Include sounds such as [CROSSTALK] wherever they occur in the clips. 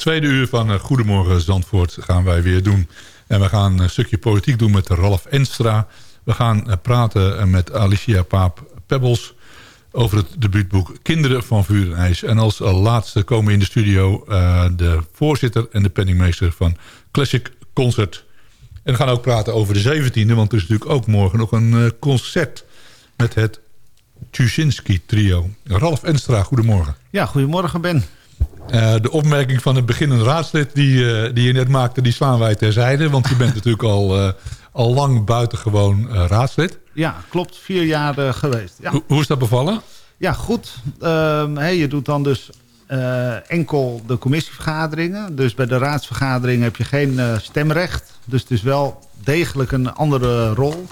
Tweede uur van eh, Goedemorgen Zandvoort gaan wij weer doen. En we gaan een stukje politiek doen met Ralf Enstra. We gaan eh, praten met Alicia Paap Pebbles over het debuutboek Kinderen van Vuur en IJs. En als laatste komen in de studio de voorzitter en de penningmeester van Classic Concert. En we gaan ook praten over de 17e, want er is natuurlijk ook morgen nog een concert met het Tuschinski trio. Ralf Enstra, goedemorgen. Ja, goedemorgen Ben. Uh, de opmerking van het beginnend raadslid die, uh, die je net maakte, die slaan wij terzijde. Want je bent [LAUGHS] natuurlijk al, uh, al lang buitengewoon raadslid. Ja, klopt. Vier jaar geweest. Ja. Ho hoe is dat bevallen? Ja, goed. Ehm, hey, je doet dan dus enkel de commissievergaderingen. Dus bij de raadsvergadering heb je geen stemrecht. Dus het is wel degelijk een andere rol.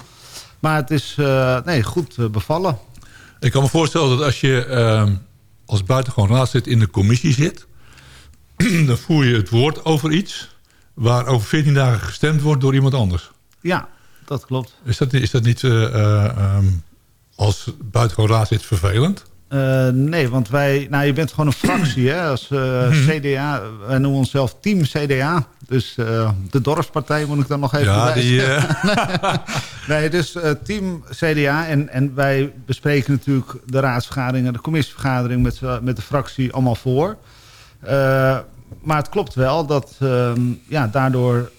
Maar het is nee, goed bevallen. Ik kan me voorstellen dat als je ehm, als buitengewoon raadslid in de commissie zit... [CLEARS THROAT] dan voer je het woord over iets... waar over 14 dagen gestemd wordt door iemand anders. Ja, dat klopt. Is dat, is dat niet uh, um, als buitengewoon raadslid vervelend? Uh, nee, want wij... Nou, je bent gewoon een fractie, hè. Als uh, CDA... Wij noemen onszelf Team CDA. Dus uh, de dorpspartij moet ik dan nog even Ja, die... [LAUGHS] nee, dus Team CDA. En, en wij bespreken natuurlijk de raadsvergadering... en de commissievergadering met, met de fractie allemaal voor. maar het klopt wel dat ehm, ja, daardoor...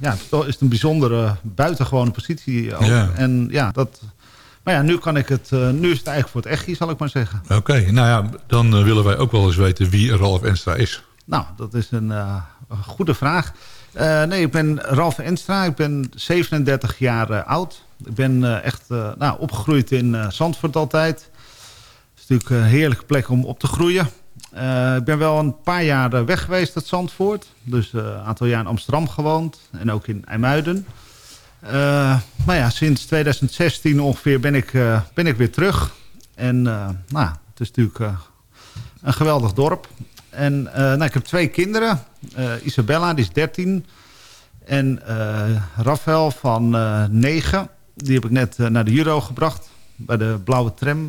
ja, het is een bijzondere buitengewone positie. Ook. Ja. En ja, dat maar ja, nu, kan ik het, uh, nu is het eigenlijk voor het echtje, zal ik maar zeggen. Oké, nou ja, dan uh, willen wij ook wel eens weten wie Ralf Enstra is. Nou, dat is een, een goede vraag. nee, ik ben Ralf Enstra, ik ben 37 jaar oud. Ik ben echt nou, opgegroeid in Zandvoort altijd. Het is natuurlijk een heerlijke plek om op te groeien. ik ben wel een paar jaar weg geweest uit Zandvoort. Dus een aantal jaar in Amsterdam gewoond en ook in IJmuiden. Maar ja, sinds 2016 ongeveer ben ik, uh, ben ik weer terug. En uh, nou, het is natuurlijk een geweldig dorp. En nou, ik heb twee kinderen. Isabella, die is 13. En Rafael van 9. Die heb ik net naar de Euro gebracht. Bij de blauwe tram.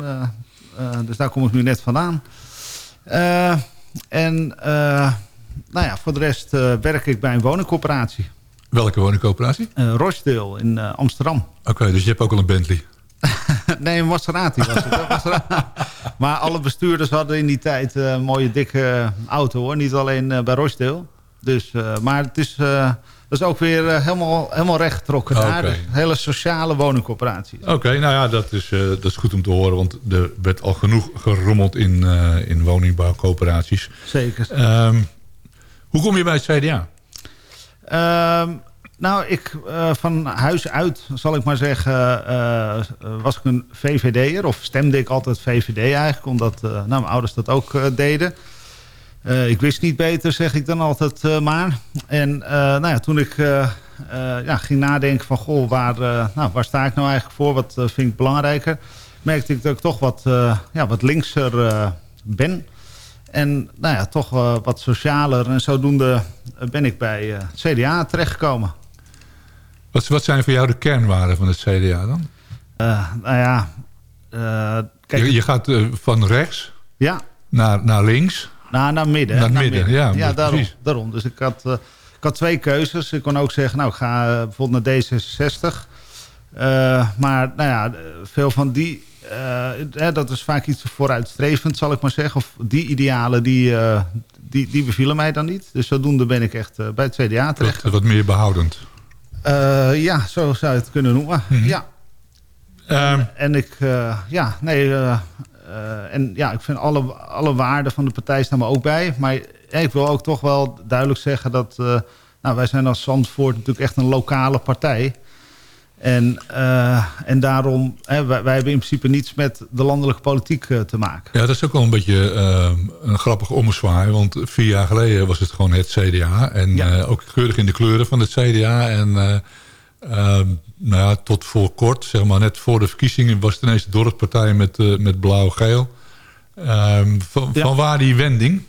dus daar kom ik nu net vandaan. en nou ja, voor de rest werk ik bij een woningcoöperatie. Welke woningcoöperatie? Uh, Rochdale in uh, Amsterdam. Oké, dus je hebt ook al een Bentley? [LAUGHS] nee, een Maserati was het. Maserati. maar alle bestuurders hadden in die tijd uh, een mooie dikke auto hoor. Niet alleen bij Rochdale. Dus, maar het is, dat is ook weer helemaal, helemaal recht getrokken okay. naar. Dus een hele sociale woningcoöperatie. Oké, nou ja, dat is, dat is goed om te horen. Want er werd al genoeg gerommeld in, in woningbouwcoöperaties. Zeker. Um, hoe kom je bij het CDA? Uh, nou, ik, uh, van huis uit, zal ik maar zeggen, uh, was ik een VVD'er. Of stemde ik altijd VVD eigenlijk, omdat nou, mijn ouders dat ook deden. ik wist niet beter, zeg ik dan altijd maar. En nou ja, toen ik ja, ging nadenken van, goh, waar, nou, waar sta ik nou eigenlijk voor? Wat vind ik belangrijker? Merkte ik dat ik toch wat, ja, wat linkser ben. En nou ja, toch uh, wat socialer. En zodoende ben ik bij uh, CDA terechtgekomen. Wat, wat zijn voor jou de kernwaarden van het CDA dan? Uh, nou ja... kijk, je, je gaat van rechts ja. naar, naar links. Nou, naar midden. Naar, naar midden, midden, ja. Ja, daarom, daarom. Dus ik had, ik had twee keuzes. Ik kon ook zeggen, nou, ik ga bijvoorbeeld naar D66. maar nou ja, veel van die dat is vaak iets vooruitstrevend, zal ik maar zeggen. Of die idealen, die, uh, die, die bevielen mij dan niet. Dus zodoende ben ik echt uh, bij het CDA terecht. Wat, wat meer behoudend. ja, zo zou je het kunnen noemen. Mm -hmm. Ja. Um, en ik, ja, nee... en ja, ik vind alle, alle waarden van de partij staan me ook bij. Maar ik wil ook toch wel duidelijk zeggen dat... nou, wij zijn als Zandvoort natuurlijk echt een lokale partij... En, uh, en daarom, hè, wij, wij, hebben in principe niets met de landelijke politiek uh, te maken. Ja, dat is ook wel een beetje uh, een grappig ommezwaai. Want vier jaar geleden was het gewoon het CDA. En ja. ook keurig in de kleuren van het CDA. En nou ja, tot voor kort, zeg maar net voor de verkiezingen... was het ineens de dorpspartij met, met blauw-geel. Ehm, van, ja. van waar die wending?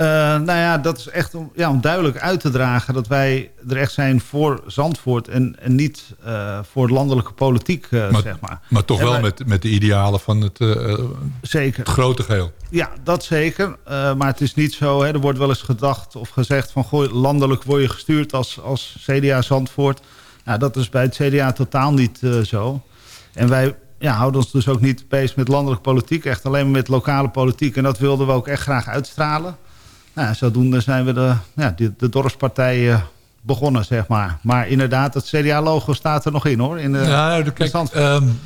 Uh, nou ja, dat is echt om, ja, om duidelijk uit te dragen... dat wij er echt zijn voor Zandvoort... en, en niet uh, voor landelijke politiek, uh, maar, zeg maar. Maar toch en wel wij, met, met de idealen van het, zeker. het grote geheel. Ja, dat zeker. maar het is niet zo... Hè, er wordt wel eens gedacht of gezegd... van goh, landelijk word je gestuurd als, als CDA Zandvoort. Nou, dat is bij het CDA totaal niet zo. En wij ja, houden ons dus ook niet bezig met landelijke politiek. Echt alleen maar met lokale politiek. En dat wilden we ook echt graag uitstralen. Nou, zodoende zijn we de, ja, de, de dorpspartij uh, begonnen, zeg maar. Maar inderdaad, het CDA-logo staat er nog in, hoor. In de, ja, nou, de, kijk, um,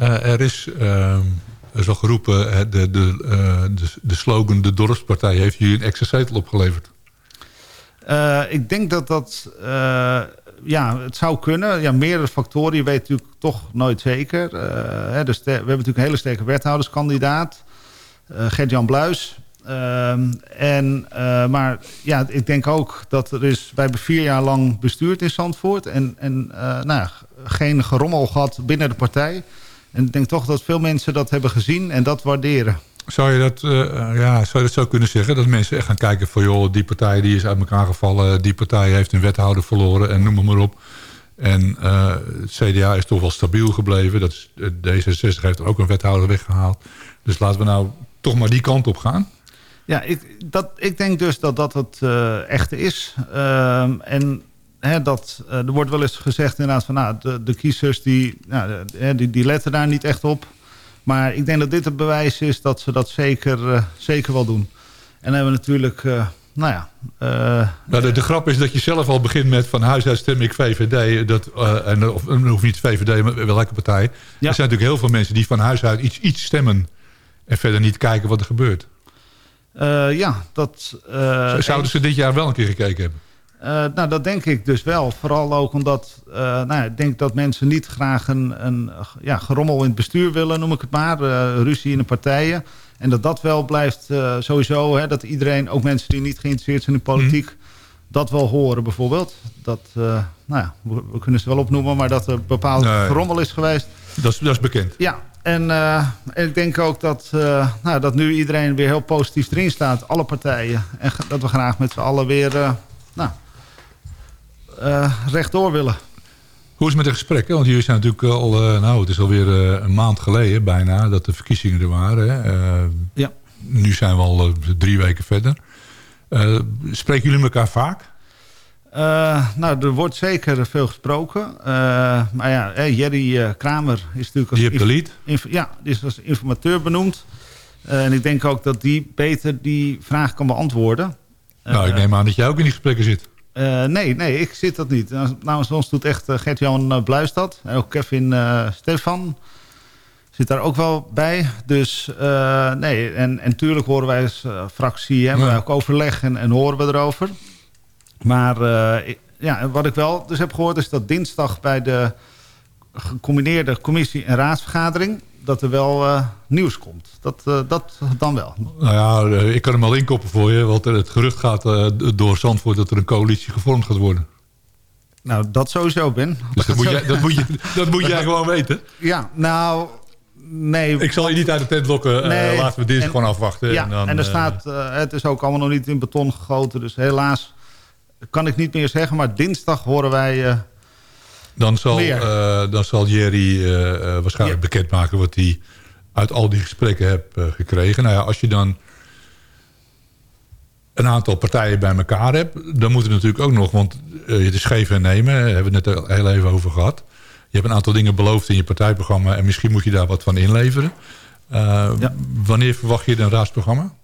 uh, er is... Um, er geroepen, de, de, uh, de, de, slogan de dorpspartij heeft jullie een extra zetel opgeleverd. ik denk dat dat... ja, het zou kunnen. Ja, meerdere factoren. Je weet natuurlijk toch nooit zeker. Hè, dus we hebben natuurlijk een hele sterke wethouderskandidaat. Gert-Jan Bluis. Uh, en, uh, maar ja, ik denk ook dat er is... Wij hebben vier jaar lang bestuurd in Zandvoort. En, en uh, nou geen gerommel gehad binnen de partij. En ik denk toch dat veel mensen dat hebben gezien en dat waarderen. Zou je dat, uh, ja, zou je dat zo kunnen zeggen? Dat mensen echt gaan kijken van... joh, die partij die is uit elkaar gevallen. Die partij heeft een wethouder verloren en noem maar op. En het CDA is toch wel stabiel gebleven. Dat is, D66 heeft ook een wethouder weggehaald. Dus laten we nou toch maar die kant op gaan. Ja, ik, dat, ik denk dus dat dat het uh, echte is. Uh, en hè, dat, uh, er wordt wel eens gezegd inderdaad van... Nou, de, de kiezers die, nou, die, die letten daar niet echt op. Maar ik denk dat dit het bewijs is dat ze dat zeker, zeker wel doen. En dan hebben we natuurlijk nou ja... Uh, nou, de, de, grap is dat je zelf al begint met van huis uit stem ik VVD. Dat, uh, en, of hoeft niet VVD, maar welke partij. Ja. Er zijn natuurlijk heel veel mensen die van huis uit iets, iets stemmen. En verder niet kijken wat er gebeurt. Uh, ja, dat... Zouden ze dit jaar wel een keer gekeken hebben? Uh, nou, dat denk ik dus wel. Vooral ook omdat uh, nou, ik denk dat mensen niet graag een, een ja, gerommel in het bestuur willen, noem ik het maar. Uh, ruzie in de partijen. En dat dat wel blijft sowieso, hè, dat iedereen, ook mensen die niet geïnteresseerd zijn in politiek... Mm. dat wel horen bijvoorbeeld. Dat, nou ja, we, we, kunnen ze wel opnoemen, maar dat er bepaald nee, gerommel is geweest. Dat is, dat is bekend. Ja, en, uh, en ik denk ook dat, nou, dat nu iedereen weer heel positief erin staat. Alle partijen. En dat we graag met z'n allen weer nou, rechtdoor willen. Hoe is het met de gesprekken? Want jullie zijn natuurlijk al, uh, nou het is alweer uh, een maand geleden bijna dat de verkiezingen er waren. Hè? Uh, ja. Nu zijn we al drie weken verder. spreken jullie elkaar vaak? Nou, er wordt zeker veel gesproken. maar ja, Jerry Kramer is natuurlijk... Als die hebt de lead? Ja, die is als informateur benoemd. en ik denk ook dat die beter die vraag kan beantwoorden. Nou, ik neem aan dat jij ook in die gesprekken zit. Nee, nee, ik zit dat niet. Namens ons doet echt Gert-Jan Bluistad. En ook Kevin Stefan zit daar ook wel bij. Dus nee, en, en tuurlijk horen wij als fractie... hebben ja. ook overleg en, en, horen we erover. Maar ik, ja, wat ik wel dus heb gehoord... is dat dinsdag bij de gecombineerde commissie- en raadsvergadering dat er wel uh, nieuws komt. Dat, uh, dat dan wel. Nou ja, ik kan hem al inkoppen voor je. Want het gerucht gaat uh, door Zandvoort dat er een coalitie gevormd gaat worden. Nou, dat sowieso, Ben. Dus dat, moet, jij, dat, moet, je, dat moet jij gewoon weten. Ja, nou... Nee. Ik zal je niet uit de tent lokken. Nee. laten we dit gewoon afwachten. Ja, en, dan, en er staat... het is ook allemaal nog niet in beton gegoten. Dus helaas kan ik niet meer zeggen. Maar dinsdag horen wij dan zal, uh, dan zal Jerry uh, uh, waarschijnlijk ja. bekendmaken wat hij uit al die gesprekken heeft gekregen. Nou ja, als je dan een aantal partijen bij elkaar hebt... dan moet het natuurlijk ook nog, want het is geven en nemen... daar hebben we het net heel even over gehad. Je hebt een aantal dingen beloofd in je partijprogramma... en misschien moet je daar wat van inleveren. Ja. Wanneer verwacht je een raadsprogramma?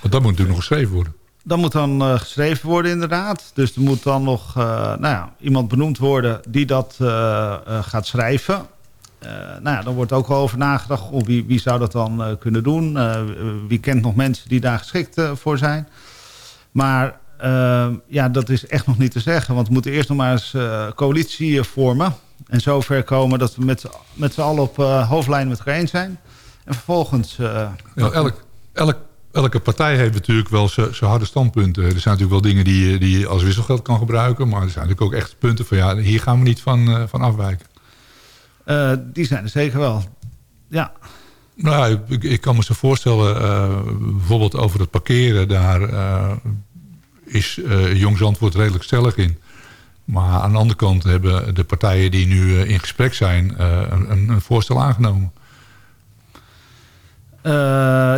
want dat moet natuurlijk nog geschreven worden. Dat moet dan uh, geschreven worden inderdaad. Dus er moet dan nog uh, nou ja, iemand benoemd worden die dat uh, gaat schrijven. nou ja, dan wordt ook wel over nagedacht. Oh, wie, wie zou dat dan kunnen doen? wie kent nog mensen die daar geschikt voor zijn? Maar ja, dat is echt nog niet te zeggen. Want we moeten eerst nog maar eens coalitie vormen. En zover komen dat we met, met z'n allen op hoofdlijn met elkaar eens zijn. En vervolgens... ja, elk, elk elke partij heeft natuurlijk wel zijn harde standpunten. Er zijn natuurlijk wel dingen die, die je als wisselgeld kan gebruiken. Maar er zijn natuurlijk ook echt punten van ja, hier gaan we niet van, uh, van afwijken. Uh, die zijn er zeker wel. Ja. Nou, ik, ik kan me zo voorstellen, uh, bijvoorbeeld over het parkeren, daar is Jong Zandvoort redelijk stellig in. Maar aan de andere kant hebben de partijen die nu in gesprek zijn een, een voorstel aangenomen. Uh,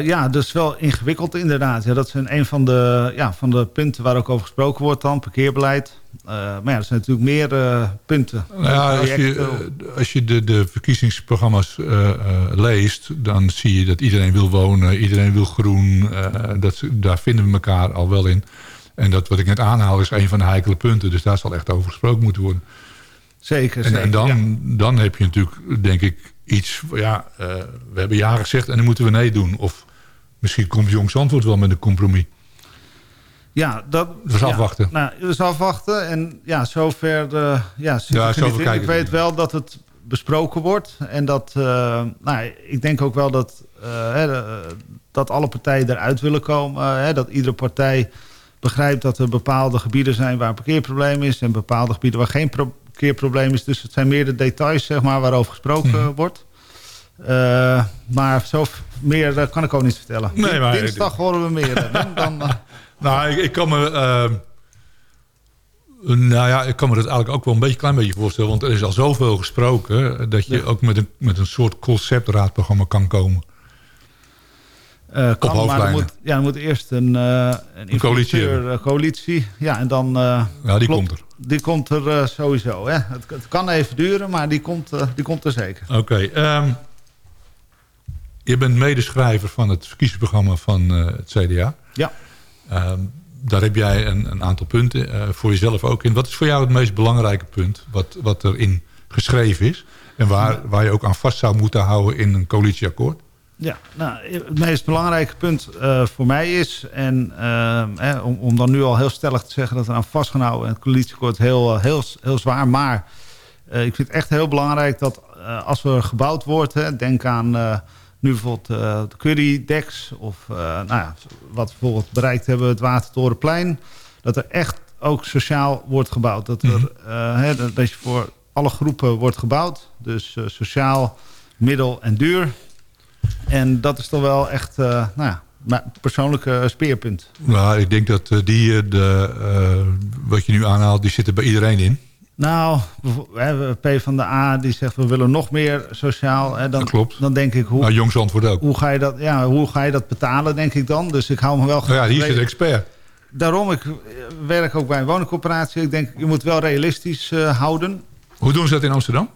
ja, dus wel ingewikkeld inderdaad. Ja, dat is een van de, ja, van de punten waar ook over gesproken wordt dan, parkeerbeleid. Uh, maar ja, er zijn natuurlijk meer uh, punten. Nou ja, als je, als je de, de verkiezingsprogramma's leest... dan zie je dat iedereen wil wonen, iedereen wil groen. dat, daar vinden we elkaar al wel in. En dat wat ik net aanhaal is een van de heikele punten. Dus daar zal echt over gesproken moeten worden. Zeker, en, zeker, en dan, ja. dan heb je natuurlijk, denk ik iets... Ja, uh, we hebben jaren gezegd en dan moeten we nee doen. Of misschien komt Jong Zandvoort wel met een compromis. Ja, dat... Dus afwachten. Ja, nou, dus afwachten. En ja, zover... Uh, ja, ja zover ik, ik weet wel dat het besproken wordt. En dat... Uh, nou, ik denk ook wel dat... Hè, dat alle partijen eruit willen komen. Hè, dat iedere partij begrijpt dat er bepaalde gebieden zijn waar een parkeerprobleem is... en bepaalde gebieden waar geen parkeerprobleem is. Dus het zijn meer de details zeg maar, waarover gesproken hmm. wordt. Uh, maar zo meer uh, kan ik ook niet vertellen. Nee, maar, Dinsdag horen we meer. dan, [LAUGHS] dan, uh... nou, ik, ik, kan me Nou ja, ik kan me dat eigenlijk ook wel een beetje klein beetje voorstellen. Want er is al zoveel gesproken... dat je Ja. ook met een, met een soort conceptraadprogramma kan komen. Eh, kan, maar er moet, ja, er moet eerst een, eh een, coalitie informateur, hebben. eh, coalitie. Ja, en dan... Ja, die klopt, komt er. Die komt er sowieso. Hè? Het, het kan even duren, maar die komt, die komt er zeker. Oké. ehm, je bent medeschrijver van het verkiezingsprogramma van het CDA. Ja. Ehm, daar heb jij een, een aantal punten voor jezelf ook in. Wat is voor jou het meest belangrijke punt wat, wat erin geschreven is? En waar, waar je ook aan vast zou moeten houden in een coalitieakkoord? Ja, nou, het meest belangrijke punt eh, voor mij is... en ehm, hè, om, om dan nu al heel stellig te zeggen dat we aan vastgehouden... en het coalitieakkoord heel, eh, heel, heel zwaar, maar... eh, ik vind het echt heel belangrijk dat als er gebouwd wordt... Hè, denk aan nu bijvoorbeeld de Curry-decks... of eh, nou ja, wat we bijvoorbeeld bereikt hebben, het Watertorenplein... dat er echt ook sociaal wordt gebouwd. Dat, er, Mhm. hè, dat, je voor alle groepen wordt gebouwd. Dus sociaal, middel en duur... En dat is toch wel echt, eh, nou ja, mijn persoonlijke speerpunt. Nou, ik denk dat eh, die, eh, de, eh, wat je nu aanhaalt, die zitten bij iedereen in. Nou, P van de A die zegt we willen nog meer sociaal. Hè, dan, Dat klopt. Dan denk ik, hoe, Nou, Jongs antwoord ook. hoe, ga je dat, ja, hoe ga je dat betalen, denk ik dan? Dus ik hou me wel... Nou ja, hier zit de expert. Daarom, ik eh, werk ook bij een woningcorporatie. Ik denk, je moet wel realistisch eh, houden. Hoe doen ze dat in Amsterdam?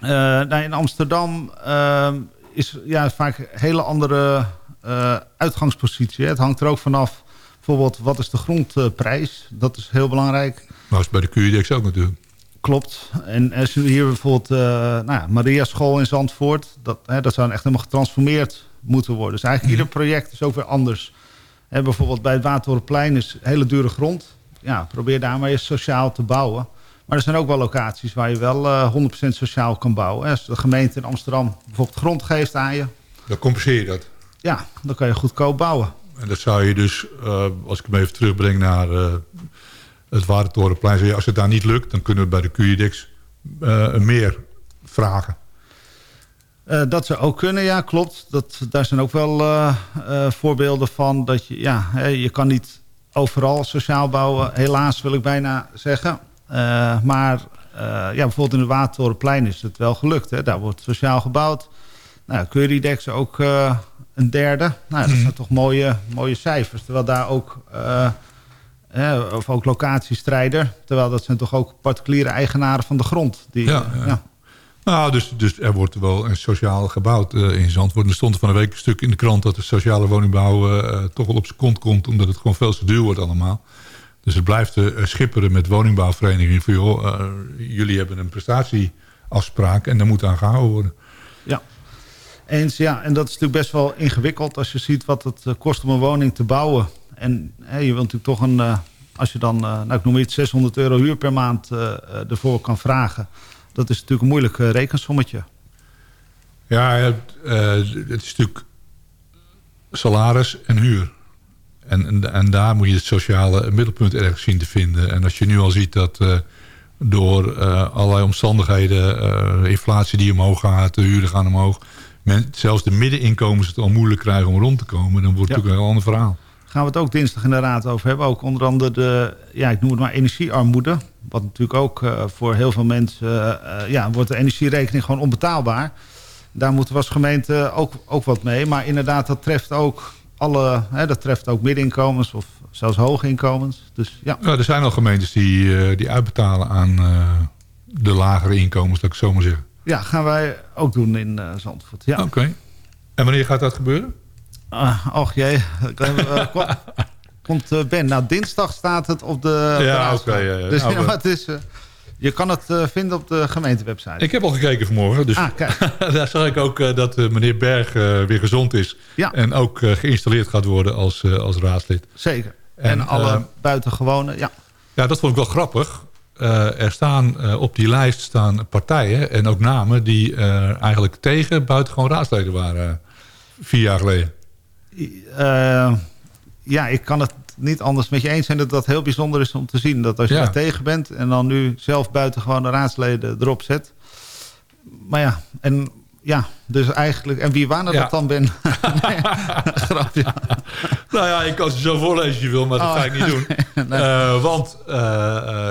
Eh, nou, in Amsterdam ehm, is ja, vaak een hele andere eh, uitgangspositie. hè. Het hangt er ook vanaf, bijvoorbeeld, wat is de grondprijs? Dat is heel belangrijk. Nou, is bij de QEDX ook natuurlijk. Klopt. En als je hier bijvoorbeeld eh nou ja, Maria School in Zandvoort... Dat, hè, dat zou echt helemaal getransformeerd moeten worden. Dus eigenlijk ieder project is ook weer anders. Hè, bijvoorbeeld bij het Watertorenplein is hele dure grond. Ja, probeer daar maar eens sociaal te bouwen. Maar er zijn ook wel locaties waar je wel eh 100% sociaal kan bouwen. Als de gemeente in Amsterdam bijvoorbeeld grond geeft aan je... Dan compenseer je dat. ja, dan kan je goedkoop bouwen. En dat zou je dus, eh, als ik hem even terugbreng naar eh, het Warentorenplein... als het daar niet lukt, dan kunnen we bij de QEDX eh meer vragen. Eh, dat zou ook kunnen, ja, klopt. Dat, daar zijn ook wel eh, eh, voorbeelden van. Dat je, ja, je kan niet overal sociaal bouwen. Helaas wil ik bijna zeggen. Eh, maar eh, ja, bijvoorbeeld in het Watertorenplein is het wel gelukt. Hè? Daar wordt sociaal gebouwd. Nou, Currydex ook eh, een derde. Nou, dat zijn toch mooie, mooie cijfers. Terwijl daar ook... eh, of ook locatiestrijder. Terwijl dat zijn toch ook particuliere eigenaren van de grond. Die, Ja, ja. Nou, dus, dus er wordt wel een sociaal gebouwd eh, in Zandvoort. Er stond van een week een stuk in de krant... dat de sociale woningbouw toch wel op zijn kont komt... omdat het gewoon veel te duur wordt allemaal. Dus het blijft eh, schipperen met woningbouwverenigingen... van joh, eh, jullie hebben een prestatieafspraak... en daar moet aan gehouden worden. Ja. Eens, ja. En dat is natuurlijk best wel ingewikkeld als je ziet wat het eh, kost om een woning te bouwen. En hè, je wilt natuurlijk toch een, als je dan, nou ik noem iets, 600 euro huur per maand ervoor kan vragen. Dat is natuurlijk een moeilijk rekensommetje. Ja, het is natuurlijk salaris en huur. En, en, en daar moet je het sociale middelpunt ergens zien te vinden. En als je nu al ziet dat eh, door eh, allerlei omstandigheden... eh, inflatie die omhoog gaat, de huren gaan omhoog... Men, zelfs de middeninkomens het al moeilijk krijgen om rond te komen... dan wordt het natuurlijk een heel ander verhaal. Gaan we het ook dinsdag in de raad over hebben. Ook onder andere de, ja, ik noem het maar energiearmoede. Wat natuurlijk ook voor heel veel mensen, ja, wordt de energierekening gewoon onbetaalbaar. Daar moeten we als gemeente ook, ook wat mee. Maar inderdaad, dat treft ook alle, hè, dat treft ook middeninkomens of zelfs hoge inkomens. Dus ja, Ja, er zijn al gemeentes die, eh, die uitbetalen aan eh, de lagere inkomens, dat ik zo maar zeggen. ja gaan wij ook doen in eh, Zandvoort. Ja. Oké. En wanneer gaat dat gebeuren? Ah, och jee, kom- [LAUGHS] komt Ben. Nou, dinsdag staat het op de... Ja, oké, ja, ja. Dus Nou, ja, we- maar het is, je kan het eh, vinden op de gemeentewebsite. Ik heb al gekeken vanmorgen, dus Ah, kijk. [LAUGHS] daar zag ik ook eh, dat eh, meneer Berg weer gezond is. Ja. En ook geïnstalleerd gaat worden als, als raadslid. Zeker. En, En, alle buitengewone, ja. Ja, dat vond ik wel grappig. Er staan op die lijst staan partijen en ook namen... die eigenlijk tegen buitengewoon raadsleden waren vier jaar geleden. Ja, ik kan het niet anders met je eens zijn dat dat heel bijzonder is om te zien. Dat als je Ja. daar tegen bent en dan nu zelf buitengewone raadsleden erop zet. Maar ja, en ja, dus eigenlijk... En wie waren Ja. dat dan ben? [LAUGHS] nee, [LAUGHS] grapje. Nou ja, ik kan ze zo voorlezen als je wil, maar dat Oh. ga ik niet doen. [LAUGHS] Eh, want eh,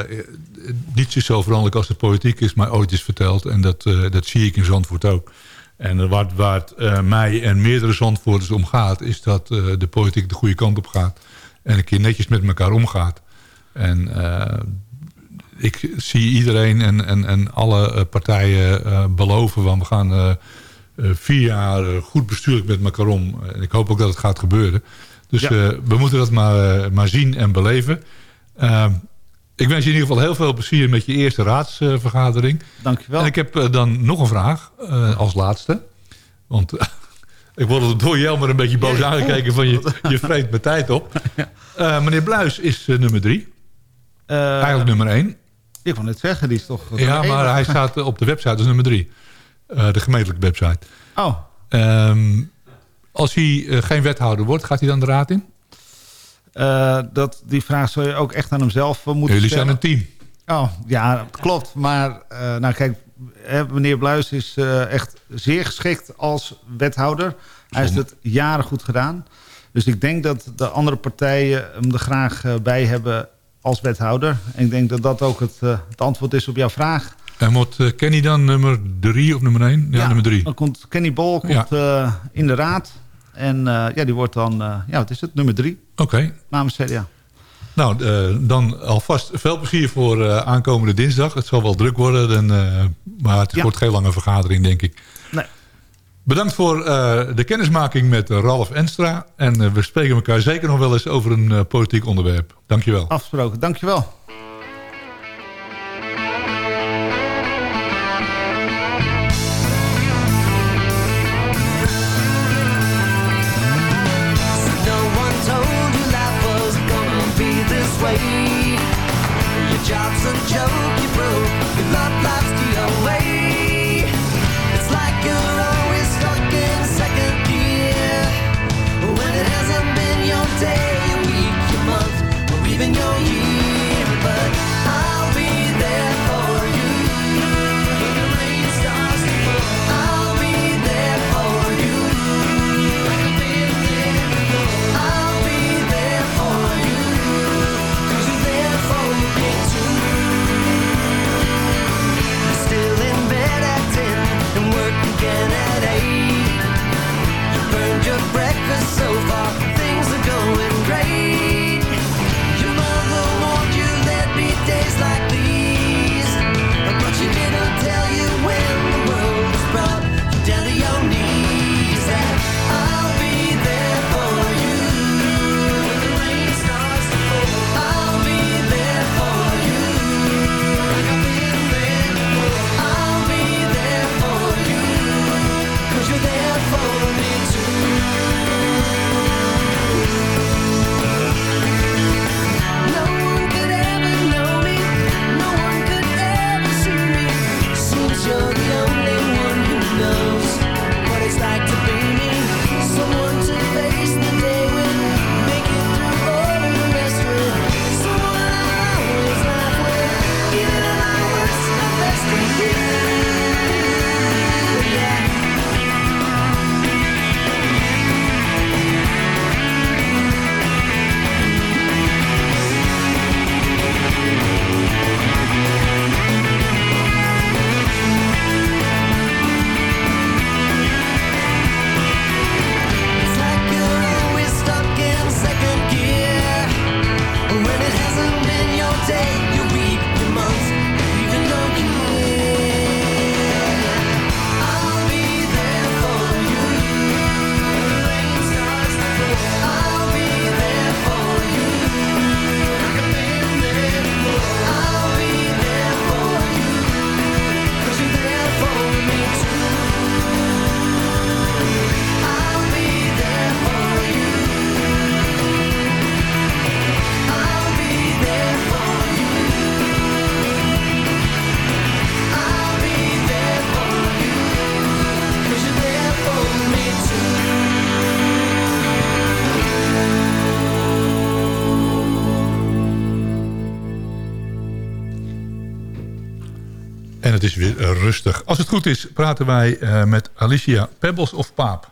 niets is zo veranderlijk als de politiek is mij ooit is verteld. En dat, dat zie ik in Zandvoort ook. En waar, waar het mij en meerdere Zandvoorters om gaat... is dat de politiek de goede kant op gaat. En een keer netjes met elkaar omgaat. En eh, ik zie iedereen en, en, en alle eh, partijen eh, beloven... van we gaan vier jaar goed bestuurlijk met elkaar om. En ik hoop ook dat het gaat gebeuren. Dus Ja. we moeten dat maar, maar zien en beleven. Ik wens je in ieder geval heel veel plezier met je eerste raadsvergadering. Dankjewel. En ik heb dan nog een vraag als laatste. Want [LAUGHS] ik word door Jelmer een beetje boos Ja, aangekeken van je, je vreet mijn tijd op. [LAUGHS] Eh, meneer Bluis is eh, nummer drie. Eh, Eigenlijk nummer één. ik wou net zeggen, die is toch... Ja, maar hij staat op de website als nummer drie. De gemeentelijke website. Oh, Ehm, als hij geen wethouder wordt, gaat hij dan de raad in? dat, die vraag zou je ook echt aan hemzelf moeten Jullie zijn stellen. een team. Oh, ja, klopt. Maar nou kijk, hè, meneer Bluis is eh, echt zeer geschikt als wethouder. Hij heeft het jaren goed gedaan. Dus ik denk dat de andere partijen hem er graag eh, bij hebben als wethouder. En ik denk dat dat ook het, eh, het antwoord is op jouw vraag. En wordt Kenny dan nummer drie of nummer één? Ja, nummer drie. Dan komt Kenny Bol komt, Ja. in de raad. En ja, die wordt dan, ja, wat is het, nummer drie Oké. namens CDA. Nou, eh, dan alvast veel plezier voor eh, aankomende dinsdag. Het zal wel druk worden, en, eh, maar het Ja. wordt geen lange vergadering, denk ik. Nee. Bedankt voor de kennismaking met Ralf Enstra. En we spreken elkaar zeker nog wel eens over een politiek onderwerp. Dankjewel. Afgesproken, dankjewel. Als het goed is, praten wij eh, met Alicia Pebbles of Paap.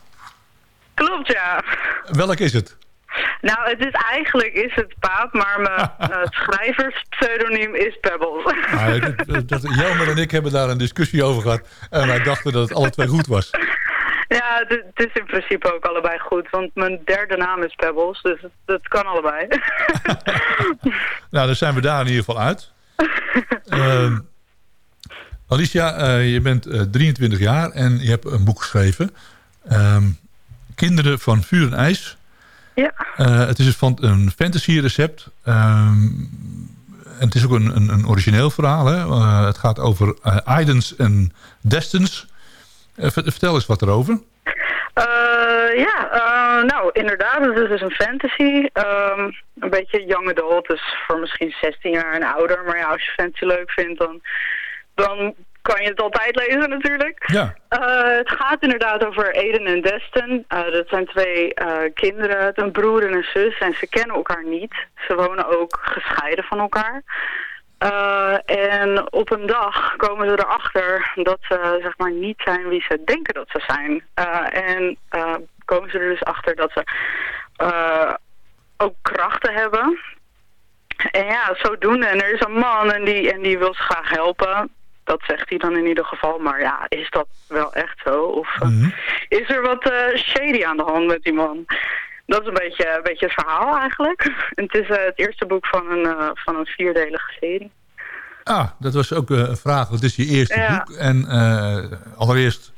Klopt, ja. Welk is het? Nou, het is eigenlijk is het Paap, maar mijn [LAUGHS] uh, schrijverspseudoniem is Pebbles. Ah, dat, dat, Jelmer en ik hebben daar een discussie over gehad. En wij dachten dat het alle twee goed was. Ja, het, het is in principe ook allebei goed. Want mijn derde naam is Pebbles, dus het, het kan allebei. [LAUGHS] nou, dan zijn we daar in ieder geval uit. Uh, [LAUGHS] Alicia, uh, je bent uh, 23 jaar en je hebt een boek geschreven. Um, Kinderen van vuur en ijs. Ja. Uh, het is van een fantasy recept. Um, en het is ook een, een, een origineel verhaal. Hè? Uh, het gaat over uh, Idens en Destins. vertel eens wat erover. ja, nou inderdaad, het is dus een fantasy. Um, een beetje young adult, dus voor misschien 16 jaar en ouder. Maar ja, als je fantasy leuk vindt, dan, dan kan je het altijd lezen natuurlijk. Ja. Uh, het gaat inderdaad over Eden en Destin. Uh, dat zijn twee uh, kinderen, een broer en een zus. En ze kennen elkaar niet. Ze wonen ook gescheiden van elkaar. en op een dag komen ze erachter dat ze zeg maar, niet zijn wie ze denken dat ze zijn. en komen ze er dus achter dat ze ook krachten hebben. En ja, zodoende. En er is een man en die, en die wil ze graag helpen. Dat zegt hij dan in ieder geval. Maar ja, is dat wel echt zo? Of mm -hmm. is er wat uh, shady aan de hand met die man? Dat is een beetje, een beetje het verhaal eigenlijk. En [LAUGHS] het is uh, het eerste boek van een, van een vierdelige serie. Ah, dat was ook een vraag. Wat is je eerste ja. boek? En allereerst,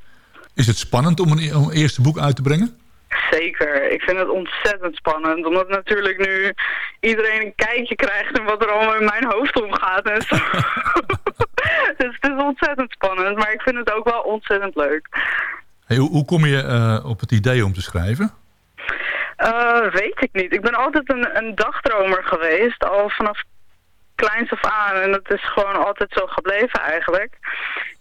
is het spannend om een, om een eerste boek uit te brengen? Zeker. Ik vind het ontzettend spannend. Omdat natuurlijk nu iedereen een kijkje krijgt in wat er allemaal in mijn hoofd omgaat en zo. [LAUGHS] [LAUGHS] dus het is ontzettend spannend. Maar ik vind het ook wel ontzettend leuk. Hey, hoe, hoe, kom je uh, op het idee om te schrijven? Uh, weet ik niet. Ik ben altijd een, een dagdromer geweest. Al vanaf kleins af aan. En dat is gewoon altijd zo gebleven eigenlijk.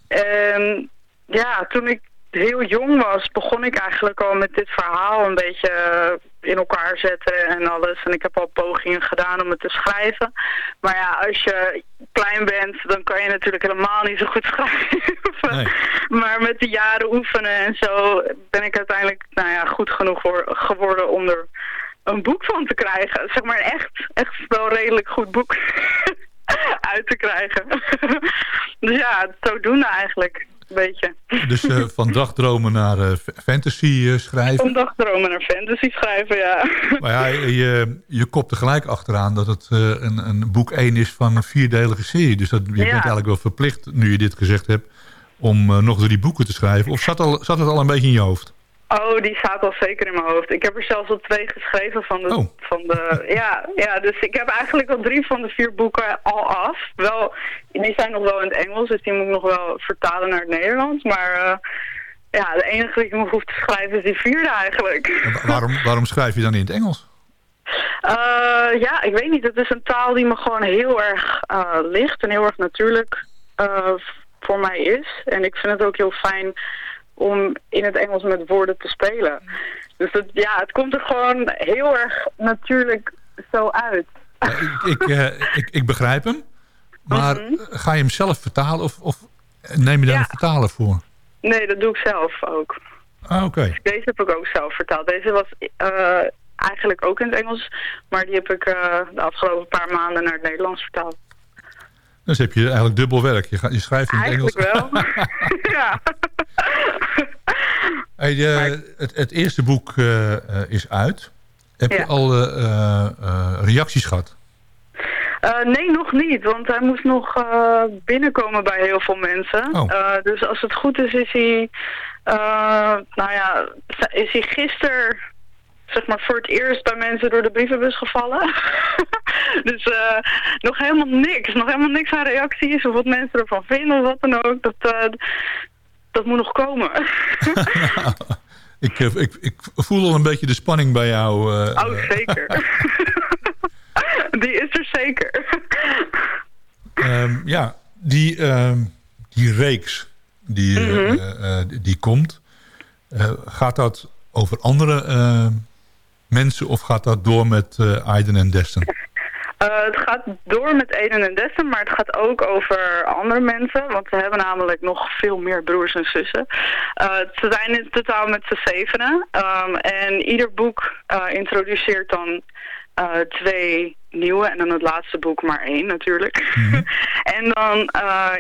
En ja, toen ik heel jong was, begon ik eigenlijk al met dit verhaal een beetje in elkaar zetten en alles. En ik heb al pogingen gedaan om het te schrijven. Maar ja, als je klein bent, dan kan je natuurlijk helemaal niet zo goed [LAUGHS] schrijven. Nee. Maar met de jaren oefenen en zo ben ik uiteindelijk nou ja, goed genoeg voor, geworden om er een boek van te krijgen. Zeg maar echt, echt wel redelijk goed boek [LAUGHS] uit te krijgen. [LAUGHS] dus ja, zodoende eigenlijk beetje. Dus uh, [LAUGHS] van dagdromen naar uh, fantasy uh, schrijven? Van dagdromen naar fantasy schrijven, ja. [LAUGHS] Maar ja, je, je kopt er gelijk achteraan dat het een, een boek 1 is van een vierdelige serie. Dus dat, je ja. bent eigenlijk wel verplicht, nu je dit gezegd hebt, om nog drie boeken te schrijven. Of zat, al, zat het al een beetje in je hoofd? Oh, die staat al zeker in mijn hoofd. Ik heb er zelfs al twee geschreven van de... Oh. Van de [LAUGHS] ja, ja, dus ik heb eigenlijk al drie van de vier boeken al af. Wel, die zijn nog wel in het Engels, dus die moet ik nog wel vertalen naar het Nederlands. Maar uh, ja, de enige die ik nog hoef te schrijven is die vierde eigenlijk. waarom, waarom schrijf je dan in het Engels? Uh, ja, ik weet niet. Het is een taal die me gewoon heel erg uh, ligt en heel erg natuurlijk voor mij is. En ik vind het ook heel fijn om in het Engels met woorden te spelen. Dus het, ja, het komt er gewoon heel erg natuurlijk zo uit. Ik, ik, uh, ik, ik, begrijp hem. Maar mm -hmm. ga je hem zelf vertalen of, of neem je daar ja. een vertaler voor? Nee, dat doe ik zelf ook. Ah, oké. Okay. Deze heb ik ook zelf vertaald. Deze was uh, eigenlijk ook in het Engels. Maar die heb ik uh, de afgelopen paar maanden naar het Nederlands vertaald. Dus heb je eigenlijk dubbel werk. Je, gaat, je schrijft in het Engels. Eigenlijk wel. [LAUGHS] ja. Hey, uh, het, het, eerste boek uh, is uit. Heb ja. je al uh, reacties gehad? nee, nog niet. Want hij moest nog binnenkomen bij heel veel mensen. Oh. dus als het goed is, is hij... nou ja, is hij gisteren zeg maar voor het eerst bij mensen door de brievenbus gevallen. [LAUGHS] dus uh, nog helemaal niks. Nog helemaal niks aan reacties of wat mensen ervan vinden of wat dan ook. Dat, uh, dat moet nog komen. [LAUGHS] ik, ik, ik voel al een beetje de spanning bij jou. Uh, oh, zeker. [LAUGHS] die is er zeker. um, ja, die, um, die reeks die, mm -hmm. die, die komt... gaat dat over andere mensen of gaat dat door met uh, Aiden en Destin? Uh, het gaat door met Eden en Dessen, maar het gaat ook over andere mensen. Want ze hebben namelijk nog veel meer broers en zussen. Uh, ze zijn in totaal met z'n zevenen. Um, en ieder boek uh, introduceert dan twee nieuwe en dan het laatste boek maar één natuurlijk. Mm -hmm. [LAUGHS] en dan,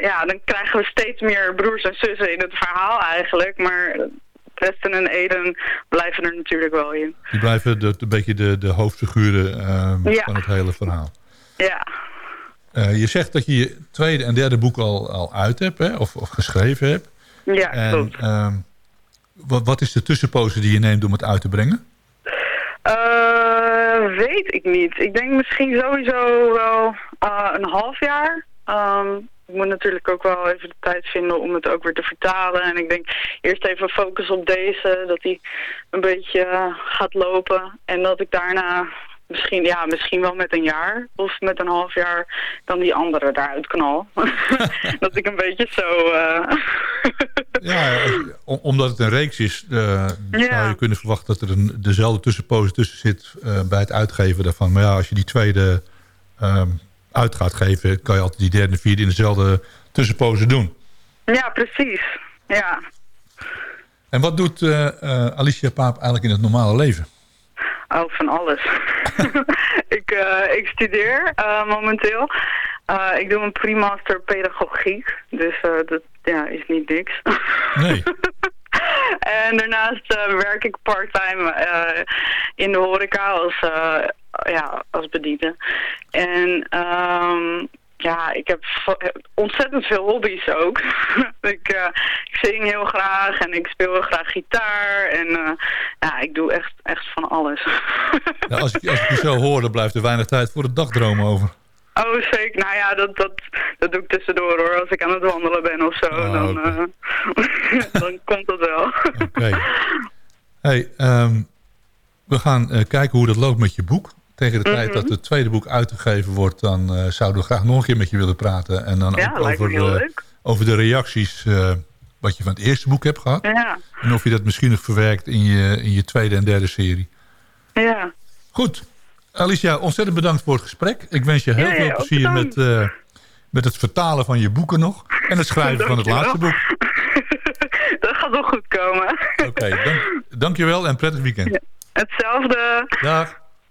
ja, dan krijgen we steeds meer broers en zussen in het verhaal eigenlijk. Maar Westen en Eden blijven er natuurlijk wel in. Die blijven de, een beetje de, de hoofdfiguren uh, ja. van het hele verhaal. Ja. Uh, je zegt dat je je tweede en derde boek al, al uit hebt, hè? Of, of geschreven hebt. Ja, en, klopt. Uh, wat, wat is de tussenpose die je neemt om het uit te brengen? Uh, weet ik niet. Ik denk misschien sowieso wel een half jaar. Um, ik moet natuurlijk ook wel even de tijd vinden om het ook weer te vertalen. En ik denk eerst even focus op deze, dat die een beetje uh, gaat lopen. En dat ik daarna misschien, ja, misschien wel met een jaar of met een half jaar dan die andere eruit knal. [LAUGHS] [LAUGHS] dat ik een beetje zo... Uh... ja, omdat het een reeks is, uh, ja. zou je kunnen verwachten dat er een, dezelfde tussenpoos tussen zit bij het uitgeven daarvan. Maar ja, als je die tweede um, uit gaat geven, kan je altijd die derde en vierde in dezelfde tussenpozen doen. Ja, precies. Ja. En wat doet uh, uh, Alicia Paap eigenlijk in het normale leven? Oh, van alles. [LAUGHS] ik, uh, ik studeer momenteel. ik doe een pre-master pedagogiek. Dus dat ja, is niet niks. nee. [LAUGHS] en daarnaast werk ik parttime in de horeca als ja, als bediende. En um, ja, ik heb ontzettend veel hobby's ook. [LAUGHS] ik, uh, ik zing heel graag en ik speel heel graag gitaar. En uh, ja, ik doe echt, echt van alles. [LAUGHS] ja, als, ik, als ik je zo hoor, dan blijft er weinig tijd voor het dagdromen over. Oh, zeker. Nou ja, dat, dat, dat doe ik tussendoor hoor. Als ik aan het wandelen ben of zo, oh, dan, okay. uh, [LAUGHS] dan komt dat wel. Oké. Okay. Hey, um, we gaan kijken hoe dat loopt met je boek tegen de Mhm. tijd mm -hmm. dat het tweede boek uitgegeven wordt... dan uh, zouden we graag nog een keer met je willen praten. En dan ja, ook over, uh, over de reacties uh, wat je van het eerste boek hebt gehad. Ja. En of je dat misschien nog verwerkt in je, in je tweede en derde serie. Ja. Goed. Alicia, ontzettend bedankt voor het gesprek. Ik wens je heel ja, veel plezier met, met het vertalen van je boeken nog. En het schrijven van het laatste boek. [LAUGHS] dat gaat wel goed komen. Oké, okay, dank, dankjewel en prettig weekend. Hetzelfde. Dag.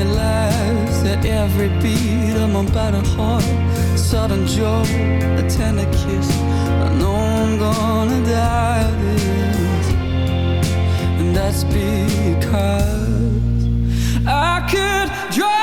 it laughs at every beat of my battered heart. Sudden joy, a tender kiss. I know I'm gonna die of this and that's because I could drown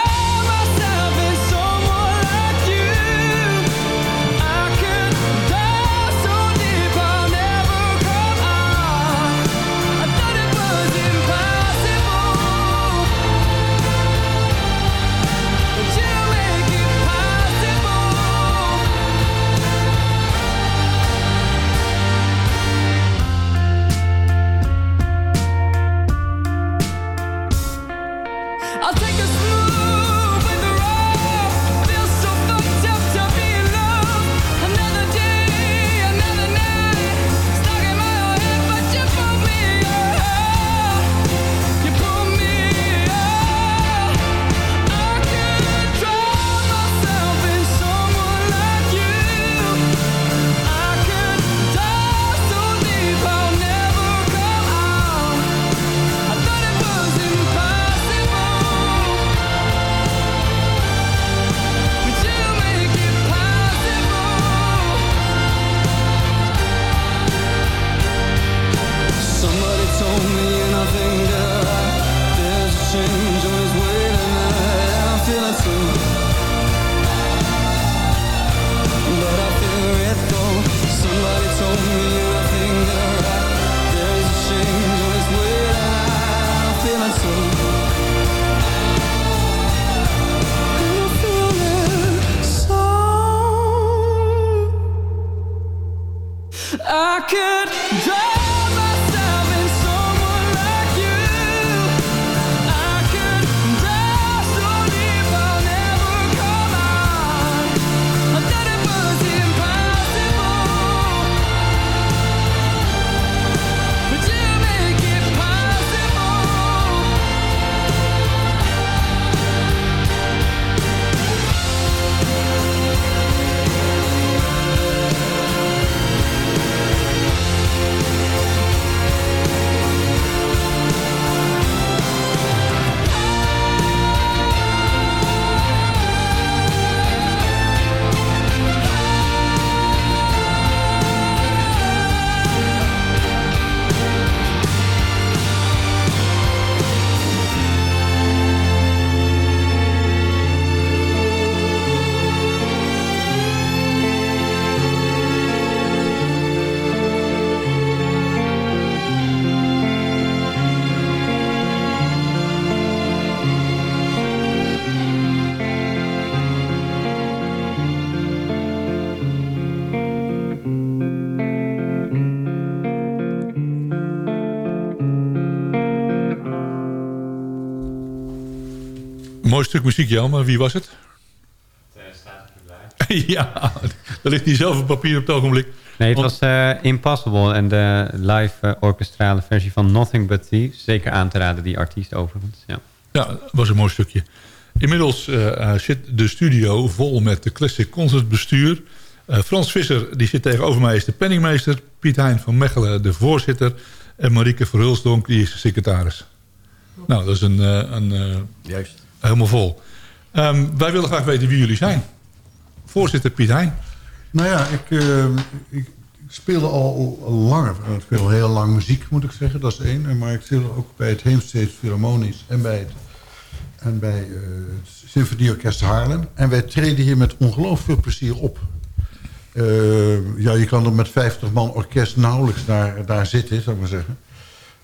mooi stuk muziek, Jan, maar wie was het? [LAUGHS] ja, er ligt niet zelf een papier op het ogenblik. Nee, het Want- was eh, Impossible en de live eh, orkestrale versie van Nothing But Thieves. Zeker aan te raden, die artiest overigens. Ja. Ja, was een mooi stukje. Inmiddels eh, zit de studio vol met de Classic Concert bestuur. Eh, Frans Visser, die zit tegenover mij, is de penningmeester. Piet Hein van Mechelen, de voorzitter. En Marieke Verhulsdonk, die is de secretaris. Nou, dat is een, eh, een, eh, Juist. Helemaal vol. Ehm, wij willen graag weten wie jullie zijn. Voorzitter Piet Hein. Nou ja, ik, eh, ik, speelde al, langer. Ik speel heel lang muziek, moet ik zeggen. Dat is één. Maar ik speel ook bij het Heemsteeds Philharmonisch en bij het, en bij eh, het Symfonieorkest Haarlem. En wij treden hier met ongelooflijk veel plezier op. Eh, ja, je kan er met 50 man orkest nauwelijks daar, daar zitten, zou ik maar zeggen.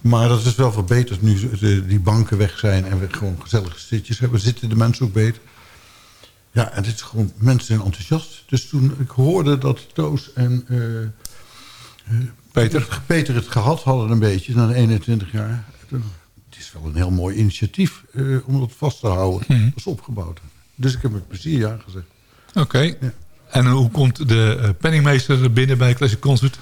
Maar dat is wel verbeterd nu de, die banken weg zijn en we gewoon gezellige zitjes hebben. Zitten de mensen ook beter. Ja, en dit is gewoon, mensen zijn enthousiast. Dus toen ik hoorde dat Toos en eh, Peter. Peter het gehad hadden een beetje, na de 21 jaar. Het is wel een heel mooi initiatief eh, om dat vast te houden. Mhm. Dat is opgebouwd. Dus ik heb met plezier ja gezegd. Oké. En hoe komt de eh, penningmeester binnen bij Classic Concert?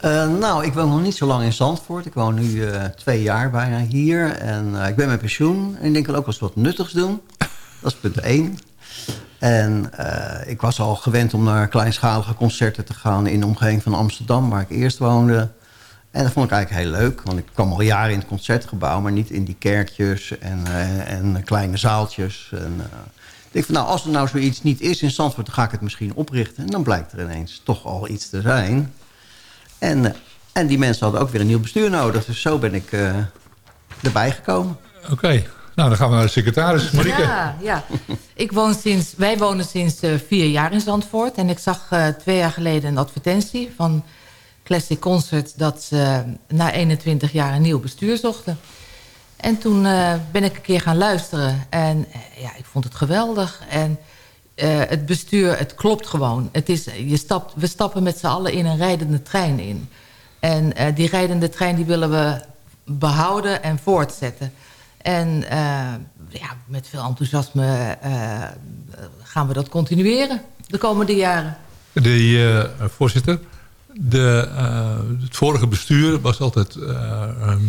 Eh, nou, ik woon nog niet zo lang in Zandvoort. Ik woon nu eh, twee jaar bijna hier. En eh, ik ben met pensioen. En ik denk, ik ook wel eens wat nuttigs doen. [LAUGHS] Dat is punt één. En ik was al gewend om naar kleinschalige concerten te gaan... in de omgeving van Amsterdam, waar ik eerst woonde. En dat vond ik eigenlijk heel leuk. Want ik kwam al jaren in het concertgebouw... maar niet in die kerkjes en, en kleine zaaltjes. En, ik denk van, nou, als er nou zoiets niet is in Zandvoort... dan ga ik het misschien oprichten. En dan blijkt er ineens toch al iets te zijn... En, eh, en die mensen hadden ook weer een nieuw bestuur nodig. Dus zo ben ik eh, erbij gekomen. Oké. Nou, dan gaan we naar de secretaris. Marieke. Ja, ja. Ik woon sinds, wij wonen sinds eh, vier jaar in Zandvoort. En ik zag eh, twee jaar geleden een advertentie van Classic Concert... dat ze na 21 jaar een nieuw bestuur zochten. En toen eh, ben ik een keer gaan luisteren. En ja, ik vond het geweldig. En eh, het bestuur, het klopt gewoon. Het is, je stapt, we stappen met z'n allen in een rijdende trein in. En eh, die rijdende trein die willen we behouden en voortzetten. En eh, ja, met veel enthousiasme gaan we dat continueren de komende jaren. De voorzitter. De, het vorige bestuur was altijd ehm,